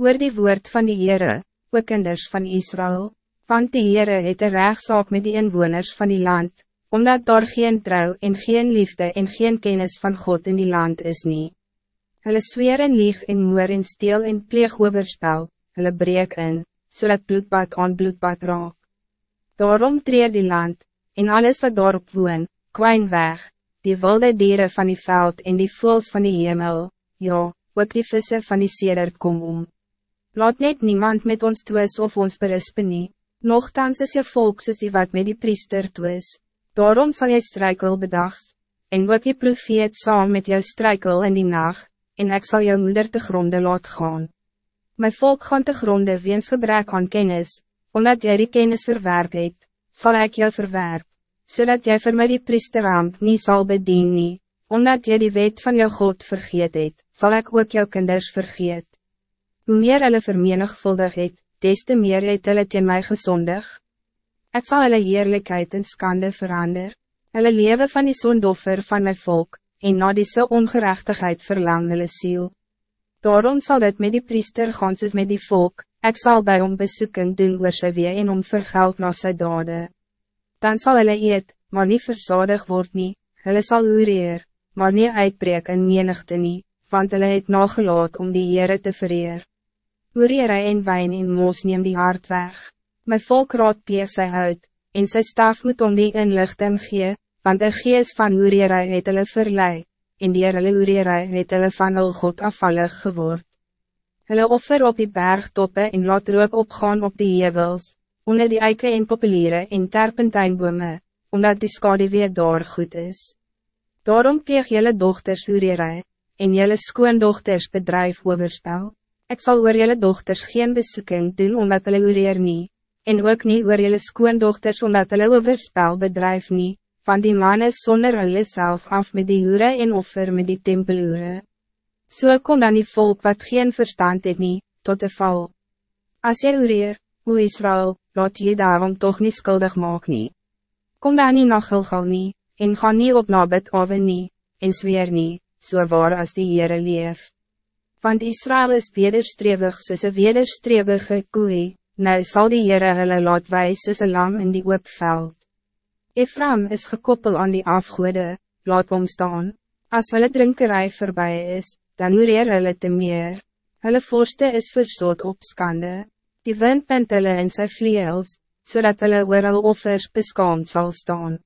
Hoor die woord van die Heere, ook kinders van Israël, want die Heere het een rechtszaak met die inwoners van die land, omdat daar geen trouw en geen liefde en geen kennis van God in die land is nie. Hulle zweer en lieg en moer en steel en pleeg overspel, hulle breek in, zodat bloedbad aan bloedbad raak. Daarom treer die land, en alles wat daarop woon, kwijn weg, die wilde dieren van die veld en die voels van die hemel, ja, ook die vissen van die sedert kom om. Laat net niemand met ons twis of ons berispen nie, nogthans is je volk soos die wat met die priester twis, daarom zal jy struikel bedagst, en ook die profeet saam met jou struikel in die nacht, en ik zal jou moeder te gronde laat gaan. My volk gaan te gronde weens gebrek aan kennis, omdat jy die kennis verwerp het, sal ek jou verwerp, zodat jy vir my die priesteramp nie sal bedien nie, omdat jy die wet van jou God vergeet het, sal ek ook jou kinders vergeet. Hoe meer hulle vermenigvuldig het, des te meer het hulle teen my gezondig. Het zal hulle heerlijkheid en skande verander. Hulle lewe van die zondoffer van mijn volk, en na die so ongerechtigheid verlang hulle ziel. Daarom zal het met die priester gaan soos met die volk, ik zal bij om bezoeken doen oor sy wee en om vergeld na sy dade. Dan zal hulle eet, maar niet verzadig word nie, hulle sal ureer, maar niet uitbreek in menigte nie, want hulle het nagelaat om die Heere te vereer. Oorere en wijn en moos neem die hart weg. My volk raad peer sy uit, en sy staf moet om die inlichting gee, want de gees van Oorere het hulle verlei, en die hulle Oorere het hulle van hul God afvallig geword. Hulle offer op die bergtoppe en laat rook opgaan op die hevels, onder die eike en populiere en terpentijnbome, omdat die skade weer daar goed is. Daarom pleeg jylle dochters Oorere, en jylle skoondochters bedrijf overspel. Ik zal oor jullie dochters geen bezoeking doen omdat hulle oreer nie, en ook niet oor jullie skoondochters omdat hulle overspel bedrijf nie, van die man is sonder hulle self af met die ure en offer met die tempelure. So kom dan die volk wat geen verstand het nie, tot de val. Als jy oreer, o Israël, laat jy daarom toch niet skuldig maak nie. Kom dan nie na Gilgal nie, en ga nie op nabit ove nie, en zweer nie, so waar as die Heere leef want Israël is wederstrewig soos een wederstrewige koei, nou zal die Heere hulle laat wijs soos een lam in die oopveld. Ephraim is gekoppeld aan die afgoede, laat hom staan, as hulle drinkerij voorbij is, dan oreer hulle te meer, hulle voorste is verzot op skande, die wind bent hulle in sy vleels, zodat hulle oor hulle offers beskaamd sal staan.